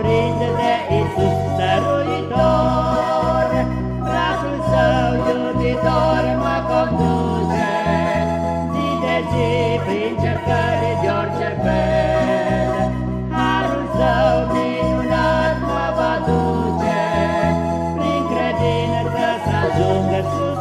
aprins de Iisus stăruitor, Brațul său iubitor mă conduce, Zi de zi prin cercări de orice fel. Harul său minunat mă va duce, Prin credință să ajungă. sus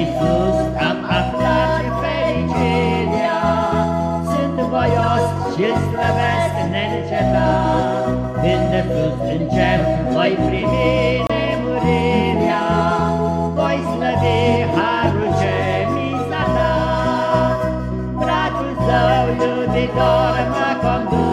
Iisus am aflat fericirea, Sunt voios și-ți slăvesc neîncetat, Când sus în cer voi primi nemurirea, Voi slăvi harul ce mi s-a dat, Dragul său iubitor mă conduce,